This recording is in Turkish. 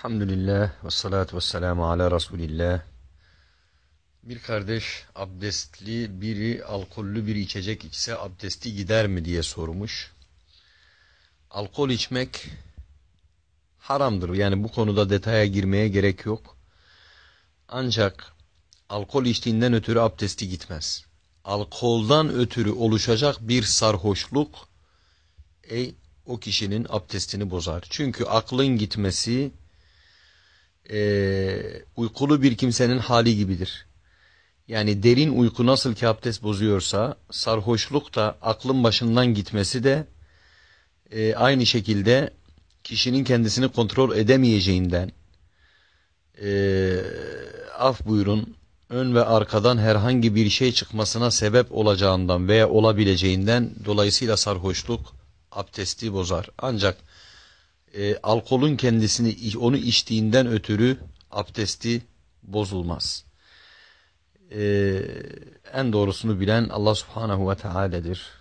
Elhamdülillah ve salatu ve selamu ala Resulillah. Bir kardeş abdestli biri alkollü bir içecek içse abdesti gider mi diye sormuş. Alkol içmek haramdır. Yani bu konuda detaya girmeye gerek yok. Ancak alkol içtiğinden ötürü abdesti gitmez. Alkoldan ötürü oluşacak bir sarhoşluk ey o kişinin abdestini bozar. Çünkü aklın gitmesi e, uykulu bir kimsenin hali gibidir. Yani derin uyku nasıl ki abdest bozuyorsa sarhoşluk da aklın başından gitmesi de e, aynı şekilde kişinin kendisini kontrol edemeyeceğinden e, af buyurun ön ve arkadan herhangi bir şey çıkmasına sebep olacağından veya olabileceğinden dolayısıyla sarhoşluk abdesti bozar. Ancak e, alkolün kendisini onu içtiğinden ötürü abdesti bozulmaz. E, en doğrusunu bilen Allah subhanahu ve teala'dır.